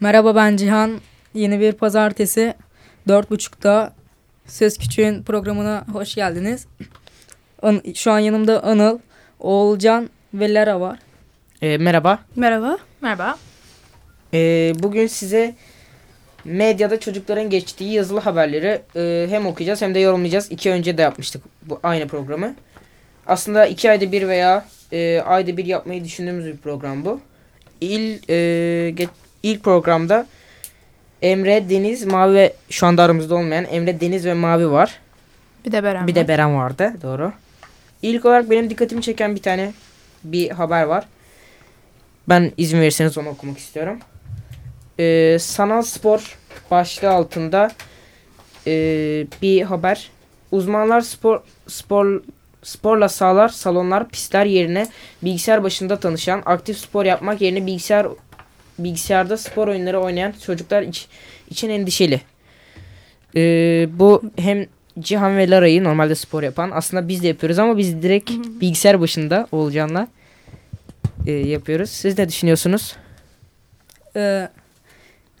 Merhaba ben Cihan. Yeni bir pazartesi 4.30'da Söz Küçüğün programına hoş geldiniz. An- Şu an yanımda Anıl, Oğulcan ve Lara var. Ee, merhaba. Merhaba. Merhaba. Ee, bugün size medyada çocukların geçtiği yazılı haberleri e, hem okuyacağız hem de yorumlayacağız. İki önce de yapmıştık bu aynı programı. Aslında iki ayda bir veya e, ayda bir yapmayı düşündüğümüz bir program bu. İl, e, ge- ilk programda Emre, Deniz, Mavi ve şu anda aramızda olmayan Emre, Deniz ve Mavi var. Bir de Beren Bir var. de Beren vardı. Doğru. İlk olarak benim dikkatimi çeken bir tane bir haber var. Ben izin verirseniz onu okumak istiyorum. Ee, sanal spor başlığı altında ee, bir haber. Uzmanlar spor spor sporla sahalar, salonlar, pistler yerine bilgisayar başında tanışan, aktif spor yapmak yerine bilgisayar bilgisayarda spor oyunları oynayan çocuklar iç- için endişeli. Ee, bu hem Cihan ve Lara'yı normalde spor yapan aslında biz de yapıyoruz ama biz direkt bilgisayar başında Oğulcan'la e, yapıyoruz. Siz ne düşünüyorsunuz? Ee,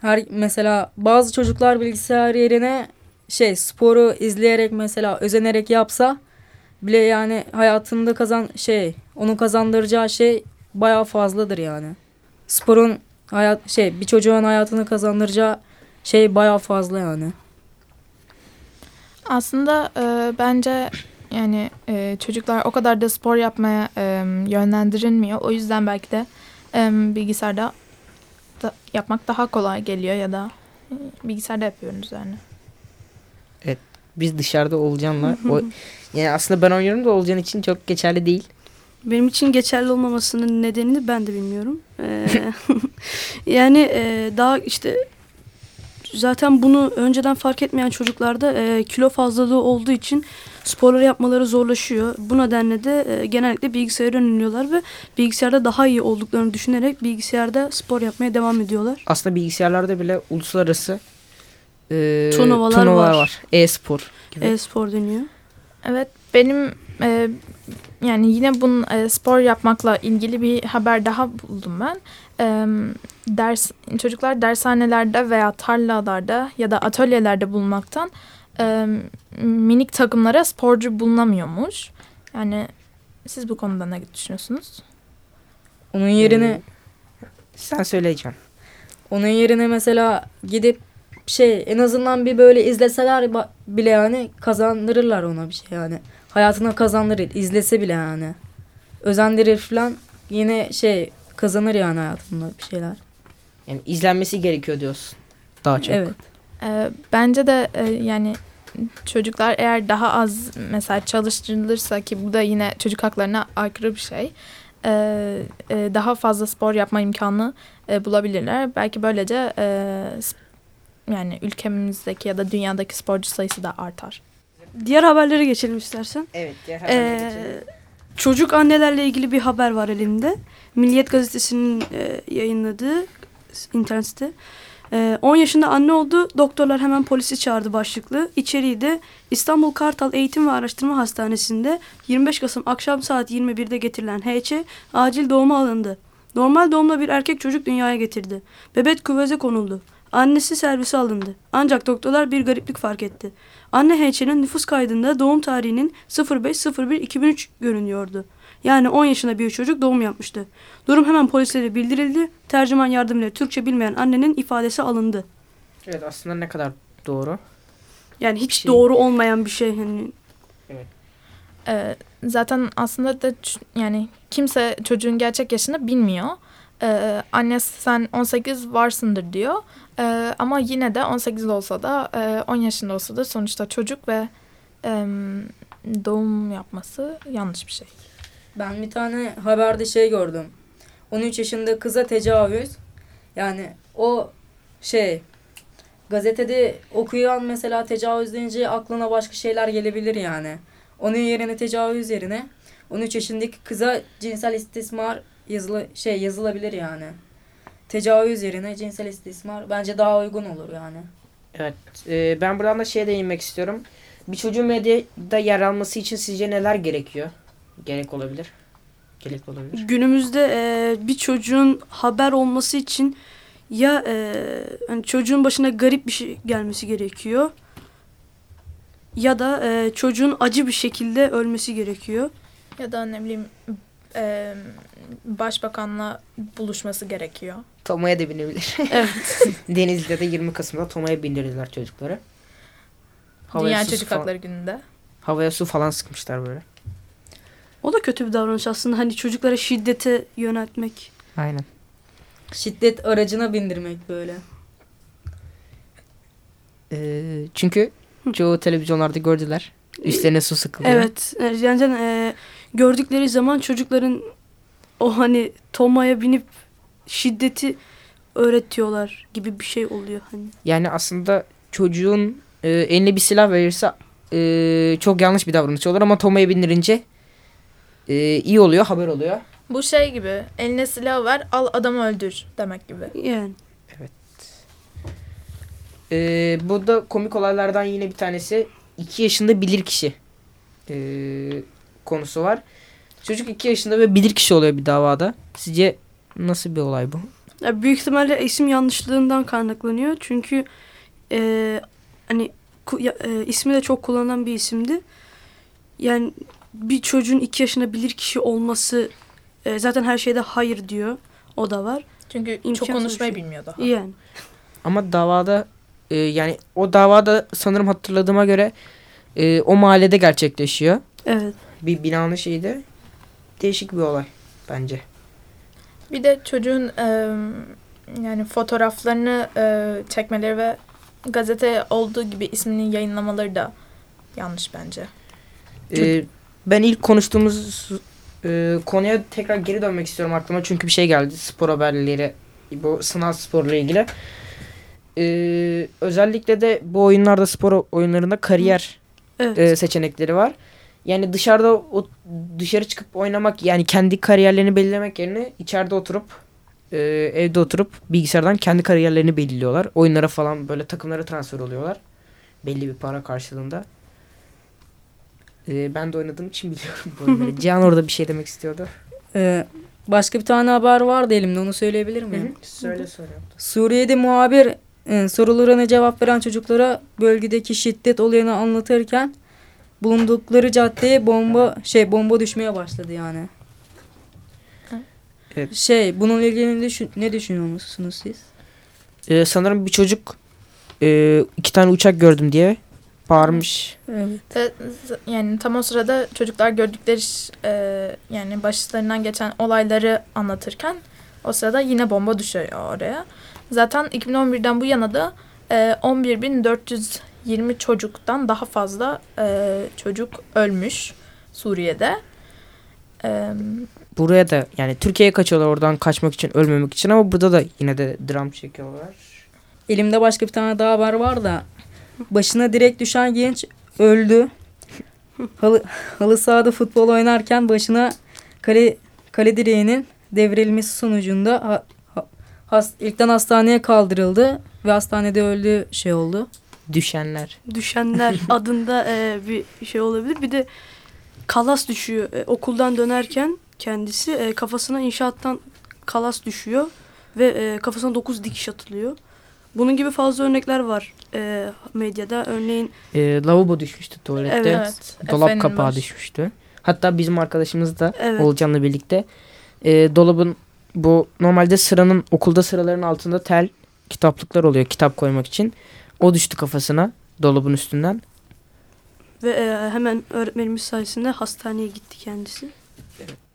her mesela bazı çocuklar bilgisayar yerine şey sporu izleyerek mesela özenerek yapsa bile yani hayatında kazan şey onun kazandıracağı şey bayağı fazladır yani. Sporun hayat şey bir çocuğun hayatını kazandıracağı şey bayağı fazla yani. Aslında e, bence yani e, çocuklar o kadar da spor yapmaya e, yönlendirilmiyor. O yüzden belki de e, bilgisayarda da yapmak daha kolay geliyor ya da e, bilgisayarda yapıyoruz yani. Biz dışarıda Oğulcan'la o, yani aslında ben oynuyorum da Oğulcan için çok geçerli değil. Benim için geçerli olmamasının nedenini ben de bilmiyorum. Ee, yani e, daha işte zaten bunu önceden fark etmeyen çocuklarda e, kilo fazlalığı olduğu için sporları yapmaları zorlaşıyor. Bu nedenle de e, genellikle bilgisayara yöneliyorlar ve bilgisayarda daha iyi olduklarını düşünerek bilgisayarda spor yapmaya devam ediyorlar. Aslında bilgisayarlarda bile uluslararası e, Turnuvalar turnuvalar var. var. E-spor gibi. E-spor deniyor. Evet benim e, yani yine bunun e, spor yapmakla ilgili bir haber daha buldum ben. E, ders çocuklar dershanelerde veya tarlalarda ya da atölyelerde bulunmaktan e, minik takımlara sporcu bulunamıyormuş. Yani siz bu konuda ne düşünüyorsunuz? Onun yerine sen söyleyeceksin. Onun yerine mesela gidip şey en azından bir böyle izleseler bile yani kazandırırlar ona bir şey yani. Hayatına kazandırır izlese bile yani. Özendirir falan yine şey kazanır yani hayatında bir şeyler. Yani izlenmesi gerekiyor diyorsun. Daha çok. Evet. E, bence de e, yani çocuklar eğer daha az mesela çalıştırılırsa ki bu da yine çocuk haklarına aykırı bir şey. e, e, daha fazla spor yapma imkanı e, bulabilirler. Belki böylece e, yani ülkemizdeki ya da dünyadaki sporcu sayısı da artar. Diğer haberlere geçelim istersen. Evet. diğer Ee, haberlere geçelim. çocuk annelerle ilgili bir haber var elimde. Milliyet gazetesinin e, yayınladığı internet site. E, 10 yaşında anne oldu. Doktorlar hemen polisi çağırdı başlıklı. İçeriği de İstanbul Kartal Eğitim ve Araştırma Hastanesi'nde 25 Kasım akşam saat 21'de getirilen HC acil doğuma alındı. Normal doğumla bir erkek çocuk dünyaya getirdi. Bebek küveze konuldu. Annesi servise alındı. Ancak doktorlar bir gariplik fark etti. Anne HC'nin nüfus kaydında doğum tarihinin 05.01.2003 görünüyordu. Yani 10 yaşında bir çocuk doğum yapmıştı. Durum hemen polislere bildirildi. Tercüman yardımıyla Türkçe bilmeyen annenin ifadesi alındı. Evet aslında ne kadar doğru. Yani hiç Şey- doğru olmayan bir şey. Hani E, zaten aslında da yani kimse çocuğun gerçek yaşını bilmiyor. E, annesi sen 18 varsındır diyor. E, ama yine de 18 olsa da e, 10 yaşında olsa da sonuçta çocuk ve e, doğum yapması yanlış bir şey. Ben bir tane haberde şey gördüm. 13 yaşında kıza tecavüz. Yani o şey gazetede okuyan mesela tecavüz deyince aklına başka şeyler gelebilir yani. Onun yerine tecavüz yerine 13 yaşındaki kıza cinsel istismar yazılı şey yazılabilir yani. Tecavüz yerine cinsel istismar bence daha uygun olur yani. Evet. e, ben buradan da şeye değinmek istiyorum. Bir çocuğun medyada yer alması için sizce neler gerekiyor? Gerek olabilir. Gerek olabilir. günümüzde e, bir çocuğun haber olması için ya e, hani çocuğun başına garip bir şey gelmesi gerekiyor ya da e, çocuğun acı bir şekilde ölmesi gerekiyor. Ya da ne bileyim e, başbakanla buluşması gerekiyor. Toma'ya da binebilir. Evet. Denizli'de de 20 Kasım'da Toma'ya bindirdiler çocukları. Havaya Dünya Çocuk falan- Hakları Günü'nde. Havaya su falan sıkmışlar böyle. O da kötü bir davranış aslında. Hani çocuklara şiddete yöneltmek. Aynen. Şiddet aracına bindirmek böyle. Ee, çünkü çoğu televizyonlarda gördüler. Üstlerine su sıkılıyor. Evet. e, Yani e, gördükleri zaman çocukların o hani Toma'ya binip şiddeti öğretiyorlar gibi bir şey oluyor hani. Yani aslında çocuğun e, eline bir silah verirse e, çok yanlış bir davranış olur ama Toma'ya bindirince e, iyi oluyor, haber oluyor. Bu şey gibi eline silah ver al adamı öldür demek gibi. Yani. E, bu da komik olaylardan yine bir tanesi. 2 yaşında bilir kişi e, konusu var. Çocuk 2 yaşında ve bilir kişi oluyor bir davada. Sizce nasıl bir olay bu? Ya büyük ihtimalle isim yanlışlığından kaynaklanıyor. Çünkü e, hani ku- ya- e, ismi de çok kullanılan bir isimdi. Yani bir çocuğun iki yaşında bilir kişi olması e, zaten her şeyde hayır diyor. O da var. Çünkü çok İmkansız konuşmayı bir şey. bilmiyor daha. Yani. Ama davada e, yani o davada sanırım hatırladığıma göre e, o mahallede gerçekleşiyor. Evet. Bir binanın şeydi. Değişik bir olay bence. Bir de çocuğun e, yani fotoğraflarını e, çekmeleri ve gazete olduğu gibi ismini yayınlamaları da yanlış bence. E, ben ilk konuştuğumuz e, konuya tekrar geri dönmek istiyorum aklıma. Çünkü bir şey geldi. Spor haberleri. Bu sınav sporla ilgili. E, özellikle de bu oyunlarda spor oyunlarında kariyer Evet. e, seçenekleri var. Yani dışarıda o dışarı çıkıp oynamak yani kendi kariyerlerini belirlemek yerine içeride oturup e, evde oturup bilgisayardan kendi kariyerlerini belirliyorlar. Oyunlara falan böyle takımlara transfer oluyorlar. Belli bir para karşılığında. E, ben de oynadığım için biliyorum bu oyunları. Cihan orada bir şey demek istiyordu. Ee, başka bir tane haber vardı elimde onu söyleyebilir miyim? Söyle söyle. Suriye'de muhabir e, sorularına cevap veren çocuklara bölgedeki şiddet olayını anlatırken bulundukları caddeye bomba şey bomba düşmeye başladı yani. Evet. Şey bununla ilgili ne, düşün- ne düşünüyorsunuz siz? E, sanırım bir çocuk e, iki tane uçak gördüm diye bağırmış. Evet. Yani tam o sırada çocuklar gördükleri e, yani başlarından geçen olayları anlatırken o sırada yine bomba düşüyor oraya. Zaten 2011'den bu yana da e, 11.420 çocuktan daha fazla e, çocuk ölmüş Suriye'de. E, Buraya da yani Türkiye'ye kaçıyorlar oradan kaçmak için ölmemek için ama burada da yine de dram çekiyorlar. Elimde başka bir tane daha haber var da başına direkt düşen genç öldü. Halı, halı sahada futbol oynarken başına kale, kale direğinin devrilmesi sonucunda ha, ha- has, ilkten hastaneye kaldırıldı ve hastanede öldü şey oldu. Düşenler. Düşenler adında e, bir şey olabilir. Bir de kalas düşüyor. E, okuldan dönerken kendisi e, kafasına inşaattan kalas düşüyor ve e, kafasına 9 dikiş atılıyor. Bunun gibi fazla örnekler var e, medyada. Örneğin Ee, lavabo düşmüştü tuvalette. Evet. Dolap Efe'nin kapağı baş- düşmüştü. Hatta bizim arkadaşımız da evet, Olcan'la birlikte e, dolabın bu normalde sıranın okulda sıraların altında tel kitaplıklar oluyor kitap koymak için. O düştü kafasına dolabın üstünden. ve e, hemen öğretmenimiz sayesinde hastaneye gitti kendisi.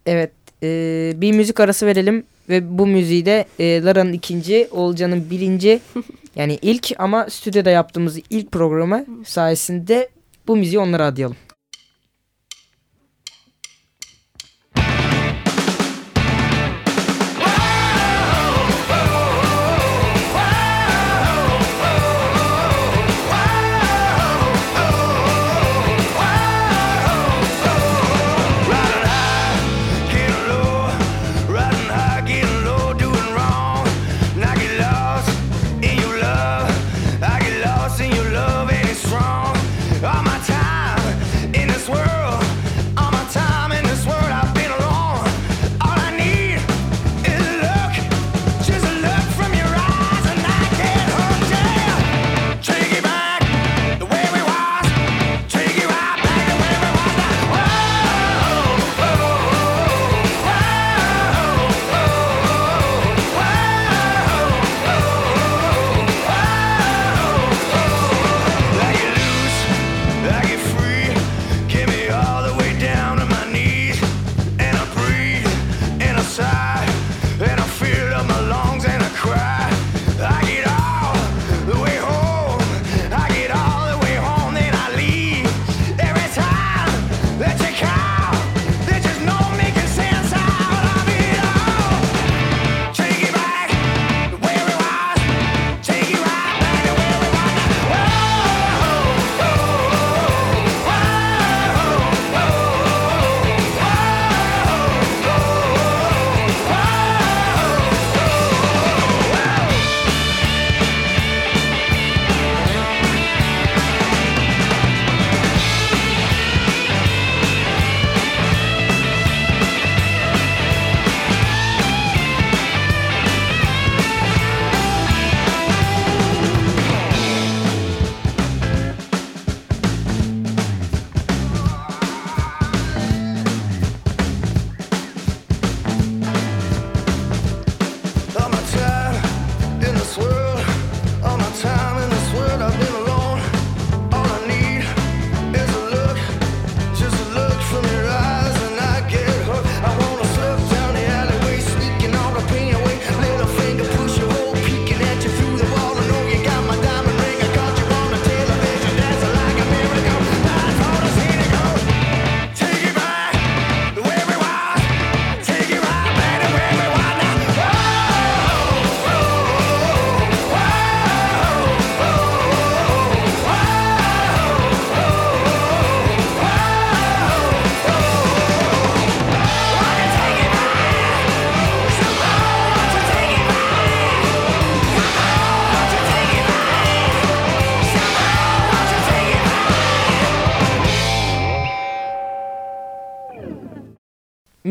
Evet e, bir müzik arası verelim ve bu müziği de e, Lara'nın ikinci, Olcan'ın birinci yani ilk ama stüdyoda yaptığımız ilk programı sayesinde bu müziği onlara adayalım.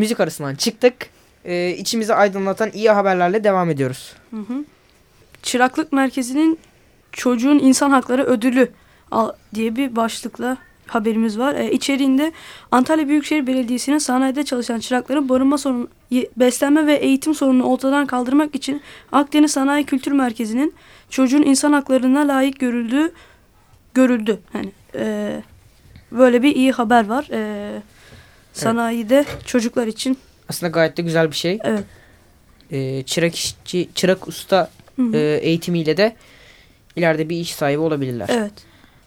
Müzik arasından çıktık. Ee, içimizi aydınlatan iyi haberlerle devam ediyoruz. Hı hı. Çıraklık Merkezi'nin çocuğun insan hakları ödülü diye bir başlıkla haberimiz var. Ee, içeriğinde Antalya Büyükşehir Belediyesi'nin sanayide çalışan çırakların barınma sorunu, beslenme ve eğitim sorununu ortadan kaldırmak için Akdeniz Sanayi Kültür Merkezi'nin çocuğun insan haklarına layık görüldüğü görüldü. Hani e, böyle bir iyi haber var. E, sanayide çocuklar için. Aslında gayet de güzel bir şey. Evet. Ee, çırak işçi, çırak usta Hı hı. e, eğitimiyle de ileride bir iş sahibi olabilirler. evet.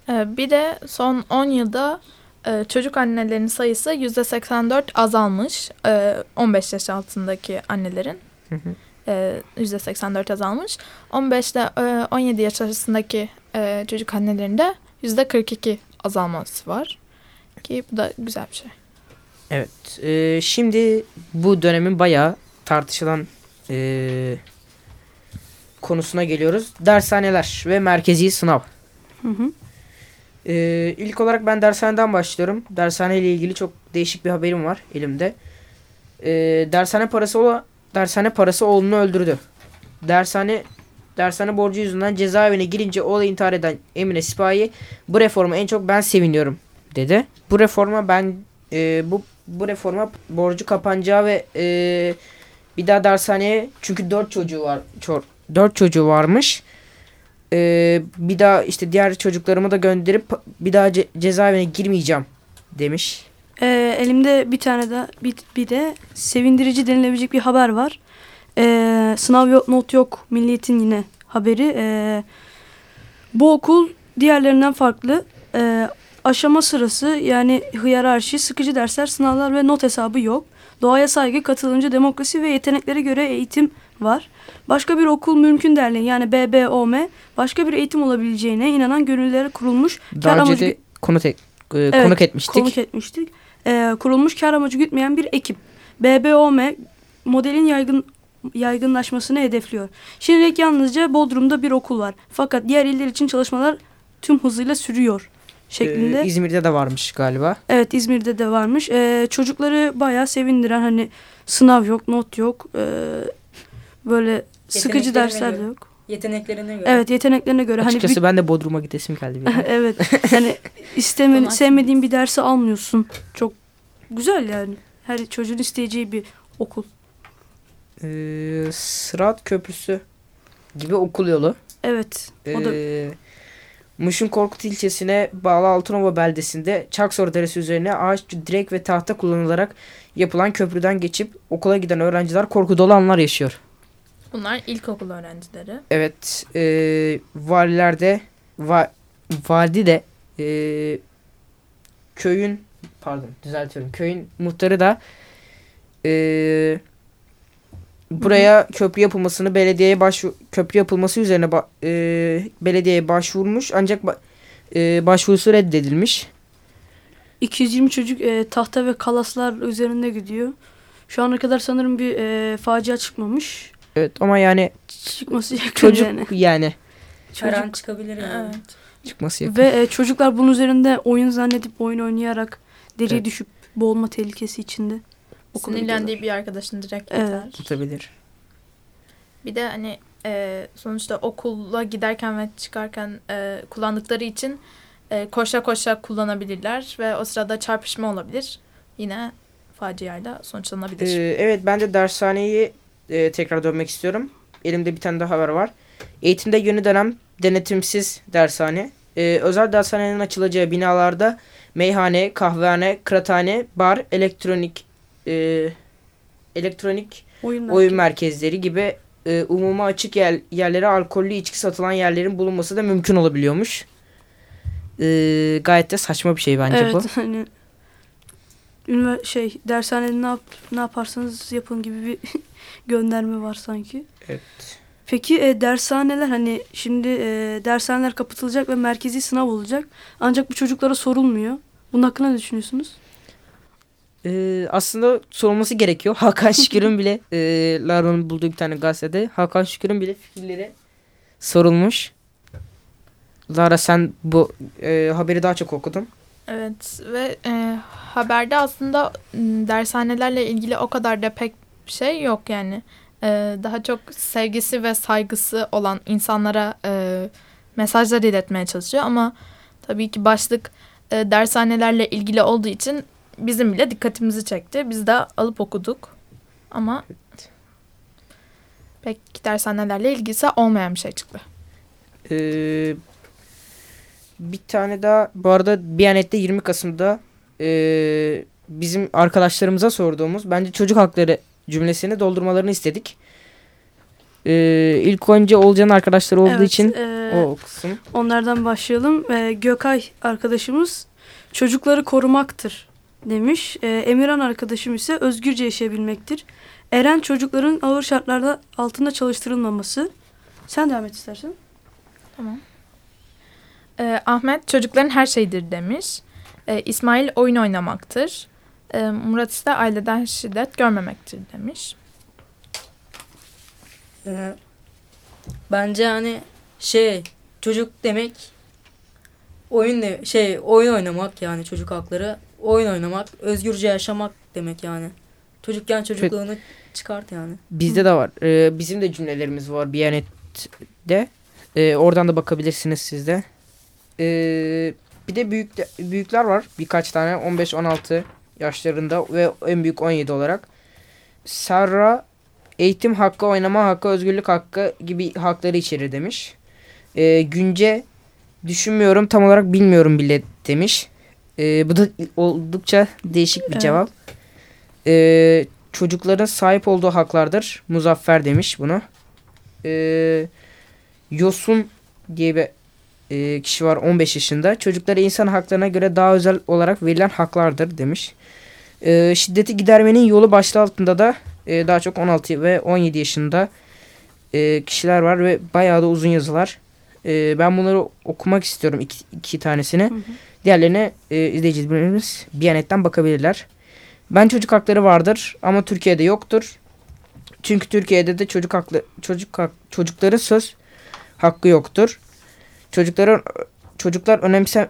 Ee, Bir de son 10 yılda e, çocuk annelerinin sayısı %84 azalmış. Ee, 15 yaş altındaki annelerin Hı hı. e, %84 azalmış. 15 ile e, 17 yaş arasındaki e, çocuk annelerinde %42 azalması var. Ki bu da güzel bir şey. Evet. e, şimdi bu dönemin bayağı tartışılan e, konusuna geliyoruz. Dershaneler ve merkezi sınav. Hı hı. E, ilk olarak ben dershaneden başlıyorum. Dershane ile ilgili çok değişik bir haberim var elimde. E, dershane parası ola, dershane parası oğlunu öldürdü. Dershane dershane borcu yüzünden cezaevine girince oğlu intihar eden Emine Sipahi bu reforma en çok ben seviniyorum dedi. Bu reforma ben e, bu bu reforma borcu kapanacağı ve e, bir daha dershaneye çünkü dört çocuğu var çor, dört çocuğu varmış. E, bir daha işte diğer çocuklarımı da gönderip bir daha ce- cezaevine girmeyeceğim demiş. Ee, elimde bir tane de bir, bir de sevindirici denilebilecek bir haber var. Ee, sınav yok, not yok. Milliyetin yine haberi. Ee, bu okul diğerlerinden farklı. Ee, aşama sırası yani hiyerarşi, sıkıcı dersler, sınavlar ve not hesabı yok. Doğaya saygı, katılımcı demokrasi ve yeteneklere göre eğitim var. Başka bir okul mümkün derneği yani BBOM başka bir eğitim olabileceğine inanan gönüllere kurulmuş Daha Kar önce amacı de konuk, e, Evet, konuk etmiştik. konuk etmiştik. Ee, kurulmuş kar amacı gütmeyen bir ekip. BBOM modelin yaygın yaygınlaşmasını hedefliyor. Şimdilik yalnızca Bodrum'da bir okul var. Fakat diğer iller için çalışmalar tüm hızıyla sürüyor şeklinde. Ee, İzmir'de de varmış galiba. evet İzmir'de de varmış. Ee, çocukları bayağı sevindiren hani sınav yok, not yok. Ee, böyle sıkıcı dersler de yok. Yeteneklerine göre. Evet yeteneklerine göre. hani Açıkçası bir- ben de Bodrum'a gidesim geldi. bir evet. Yani isteme, Onu sevmediğin bir dersi almıyorsun. Çok güzel yani. Her çocuğun isteyeceği bir okul. Ee, Sırat Köprüsü gibi okul yolu. Evet. O da Muş'un Korkut ilçesine bağlı Altınova beldesinde Çaksoru Deresi üzerine ağaç, direk ve tahta kullanılarak yapılan köprüden geçip okula giden öğrenciler korku dolu anlar yaşıyor. Bunlar ilkokul öğrencileri. Evet, e, valiler de va, vali de e, köyün pardon düzeltiyorum köyün muhtarı da e, buraya köprü yapılmasını belediyeye başvu köprü yapılması üzerine ba- e, belediyeye başvurmuş ancak ba- e, başvurusu reddedilmiş. 220 çocuk e, tahta ve kalaslar üzerinde gidiyor. Şu ana kadar sanırım bir e, facia çıkmamış. Evet ama yani Çıkması yakın çocuk yani. yani Her an Çocuk. çıkabilir yani. Evet. çıkması yakın. Ve e, çocuklar bunun üzerinde oyun zannedip oyun oynayarak deliğe Evet. düşüp boğulma tehlikesi içinde. Sinirlendiği bir arkadaşını direkt Evet. yeter. tutabilir. Bir de hani e, sonuçta okula giderken ve çıkarken e, kullandıkları için e, koşa koşa kullanabilirler ve o sırada çarpışma olabilir. Yine faciayla sonuçlanabilir. Ee, evet ben de dershaneyi e, tekrar dönmek istiyorum. Elimde bir tane daha haber var. Eğitimde yeni dönem denetimsiz dershane. Ee, özel dershanenin açılacağı binalarda meyhane, kahvehane, kıraathane, bar, elektronik e, elektronik Oyun, oyun merkezi. merkezleri gibi e, umuma açık yer, yerlere alkollü içki satılan yerlerin bulunması da mümkün olabiliyormuş. Ee, gayet de saçma bir şey bence evet, bu. hani ünivers- şey dershanede ne yap ne yaparsanız yapın gibi bir gönderme var sanki. Evet. Peki e, dershaneler hani şimdi e, dershaneler kapatılacak ve merkezi sınav olacak. Ancak bu çocuklara sorulmuyor. Bunun hakkında ne düşünüyorsunuz? Ee, aslında sorulması gerekiyor. Hakan Şükür'ün bile e, Laro'nun bulduğu bir tane gazetede Hakan Şükür'ün bile fikirleri sorulmuş. Lara sen bu e, haberi daha çok okudun. Evet ve e, haberde aslında m, dershanelerle ilgili o kadar da pek şey yok yani. E, daha çok sevgisi ve saygısı olan insanlara e, mesajlar iletmeye çalışıyor ama tabii ki başlık e, dershanelerle ilgili olduğu için bizim bile dikkatimizi çekti. Biz de alıp okuduk ama pek dershanelerle ilgisi olmayan bir şey çıktı. Ee, bir tane daha bu arada Biyanet'te 20 Kasım'da ee, bizim arkadaşlarımıza sorduğumuz bence çocuk hakları cümlesini doldurmalarını istedik. Ee, ilk önce Olcan'ın arkadaşları olduğu Evet, için e, o okusun. Onlardan başlayalım. Ee, Gökay arkadaşımız çocukları korumaktır demiş. Ee, Emirhan arkadaşım ise özgürce yaşayabilmektir. Eren çocukların ağır şartlarda altında çalıştırılmaması. Sen devam et istersen. Ee, Ahmet çocukların her şeydir demiş. Ee, İsmail oyun oynamaktır. Ee, Murat ise aileden şiddet görmemektir demiş. Ee, bence hani şey çocuk demek oyun de şey oyun oynamak yani çocuk hakları oyun oynamak özgürce yaşamak demek yani çocukken çocukluğunu çıkart yani. Bizde de var. Ee, bizim de cümlelerimiz var Biyanet'te. Ee, oradan da bakabilirsiniz siz de. Ee, bir de büyük büyükler var. Birkaç tane 15-16 yaşlarında ve en büyük 17 olarak. Serra eğitim hakkı, oynama hakkı, özgürlük hakkı gibi hakları içerir demiş. Ee, Günce düşünmüyorum tam olarak bilmiyorum bile demiş. Ee, bu da oldukça değişik bir Evet. cevap. Ee, çocukların sahip olduğu haklardır. Muzaffer demiş bunu. Ee, Yosun diye bir e, kişi var 15 yaşında. Çocuklara insan haklarına göre daha özel olarak verilen haklardır demiş. Ee, şiddeti gidermenin yolu başlığı altında da e, daha çok 16 ve 17 yaşında e, kişiler var ve bayağı da uzun yazılar. E, ben bunları okumak istiyorum iki, iki tanesini. Hı hı. Diğerlerine e, izleyicilerimiz Biyanet'ten bakabilirler. Ben çocuk hakları vardır ama Türkiye'de yoktur. Çünkü Türkiye'de de çocuk haklı çocuk hak, çocukların söz hakkı yoktur. Çocukların çocuklar önemse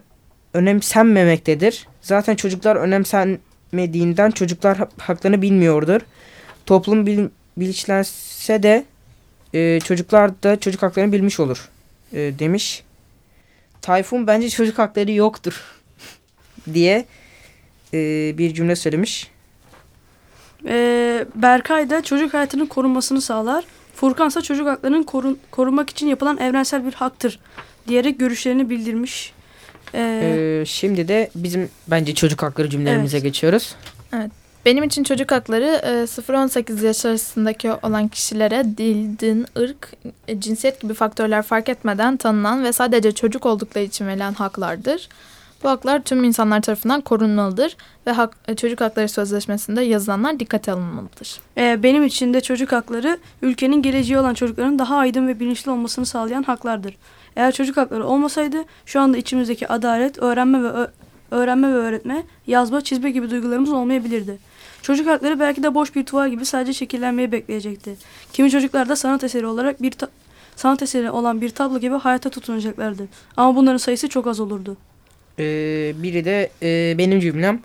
önemsenmemektedir. Zaten çocuklar önemsenmediğinden çocuklar ha- haklarını bilmiyordur. Toplum bil, bilinçlense de e, çocuklar da çocuk haklarını bilmiş olur e, demiş. Tayfun bence çocuk hakları yoktur diye e, bir cümle söylemiş. Ee, Berkay da çocuk hayatının korunmasını sağlar. Furkan ise çocuk haklarının korun, korunmak için yapılan evrensel bir haktır diyerek görüşlerini bildirmiş. Ee, E, şimdi de bizim bence çocuk hakları cümlelerimize Evet. geçiyoruz. Benim için çocuk hakları e, 0-18 yaş arasındaki olan kişilere dil, din, ırk, e, cinsiyet gibi faktörler fark etmeden tanınan ve sadece çocuk oldukları için verilen haklardır. Bu haklar tüm insanlar tarafından korunmalıdır ve hak, e, çocuk hakları sözleşmesinde yazılanlar dikkate alınmalıdır. e, benim için de çocuk hakları ülkenin geleceği olan çocukların daha aydın ve bilinçli olmasını sağlayan haklardır. Eğer çocuk hakları olmasaydı şu anda içimizdeki adalet, öğrenme ve öğrenme ve öğretme, yazma, çizme gibi duygularımız olmayabilirdi. Çocuk hakları belki de boş bir tuval gibi sadece şekillenmeyi bekleyecekti. Kimi çocuklar da sanat eseri olarak bir sanat eseri olan bir tablo gibi hayata tutunacaklardı. Ama bunların sayısı çok az olurdu. E, biri de e, benim cümlem.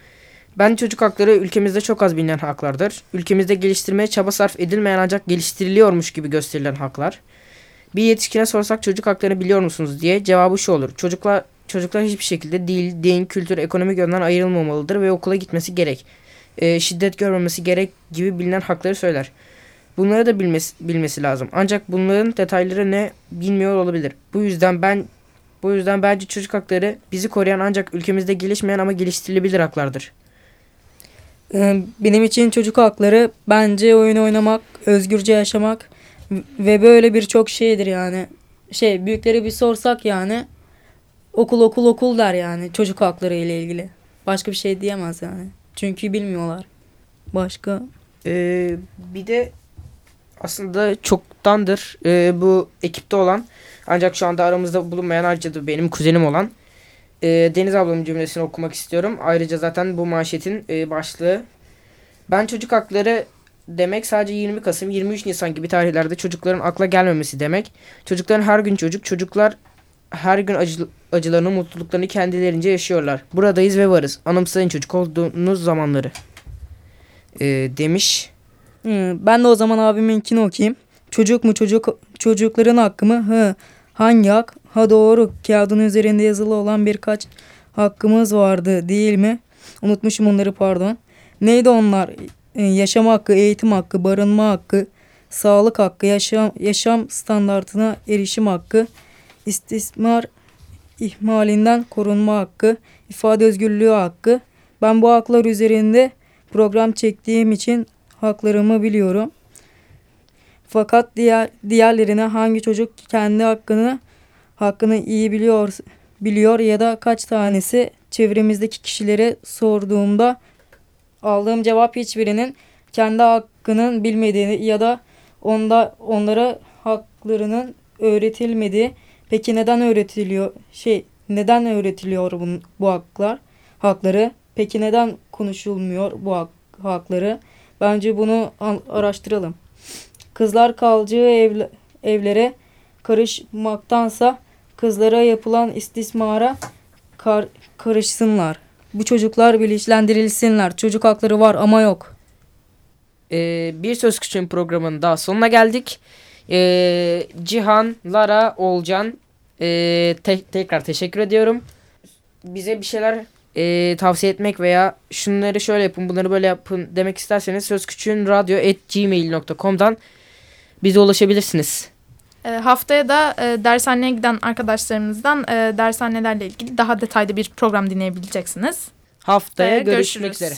Ben çocuk hakları ülkemizde çok az bilinen haklardır. Ülkemizde geliştirmeye çaba sarf edilmeyen ancak geliştiriliyormuş gibi gösterilen haklar. Bir yetişkine sorsak çocuk haklarını biliyor musunuz diye cevabı şu olur. Çocuklar çocuklar hiçbir şekilde dil, din, kültür, ekonomik yönden ayrılmamalıdır ve okula gitmesi gerek. E, şiddet görmemesi gerek gibi bilinen hakları söyler. Bunları da bilmesi, bilmesi lazım. Ancak bunların detayları ne bilmiyor olabilir. Bu yüzden ben bu yüzden bence çocuk hakları bizi koruyan ancak ülkemizde gelişmeyen ama geliştirilebilir haklardır. Ee, Benim için çocuk hakları bence oyun oynamak, özgürce yaşamak ve böyle birçok şeydir yani. Şey büyükleri bir sorsak yani okul okul okul der yani çocuk hakları ile ilgili. Başka bir şey diyemez yani. Çünkü bilmiyorlar. Başka Ee, bir de aslında çoktandır e, bu ekipte olan ancak şu anda aramızda bulunmayan ayrıca da benim kuzenim olan e, Deniz ablamın cümlesini okumak istiyorum. Ayrıca zaten bu manşetin e, başlığı. Ben çocuk hakları demek sadece 20 Kasım 23 Nisan gibi tarihlerde çocukların akla gelmemesi demek. Çocukların her gün çocuk çocuklar her gün acı, acılarını, mutluluklarını kendilerince yaşıyorlar. Buradayız ve varız. Anımsayın çocuk olduğunuz zamanları. Ee, demiş. Hı, ben de o zaman abiminkini okuyayım. Çocuk mu çocuk çocukların hakkı mı? Hı. Hangi hak? Ha doğru. Kağıdın üzerinde yazılı olan birkaç hakkımız vardı değil mi? Unutmuşum onları pardon. Neydi onlar? Ee, yaşam hakkı, eğitim hakkı, barınma hakkı, sağlık hakkı, yaşam yaşam standartına erişim hakkı, istismar ihmalinden korunma hakkı, ifade özgürlüğü hakkı. Ben bu haklar üzerinde program çektiğim için haklarımı biliyorum. Fakat diğer diğerlerine hangi çocuk kendi hakkını hakkını iyi biliyor biliyor ya da kaç tanesi çevremizdeki kişilere sorduğumda aldığım cevap hiçbirinin kendi hakkının bilmediğini ya da onda onlara haklarının öğretilmediği. Peki neden öğretiliyor? Şey neden öğretiliyor bu, bu haklar? Hakları. Peki neden konuşulmuyor bu hak, hakları? Bence bunu araştıralım. Kızlar kalacağı ev, evlere karışmaktansa kızlara yapılan istismara kar- karışsınlar. Bu çocuklar bilinçlendirilsinler. Çocuk hakları var ama yok. Ee, bir Söz Küçüğün programının daha sonuna geldik. Ee, Cihan, Lara, Olcan ee, te- tekrar teşekkür ediyorum. Bize bir şeyler ee, tavsiye etmek veya şunları şöyle yapın bunları böyle yapın demek isterseniz sözküçüğünradyo.gmail.com'dan bize ulaşabilirsiniz. E, haftaya da e, dershaneye giden arkadaşlarımızdan e, dershanelerle ilgili daha detaylı bir program dinleyebileceksiniz. Haftaya görüşmek üzere.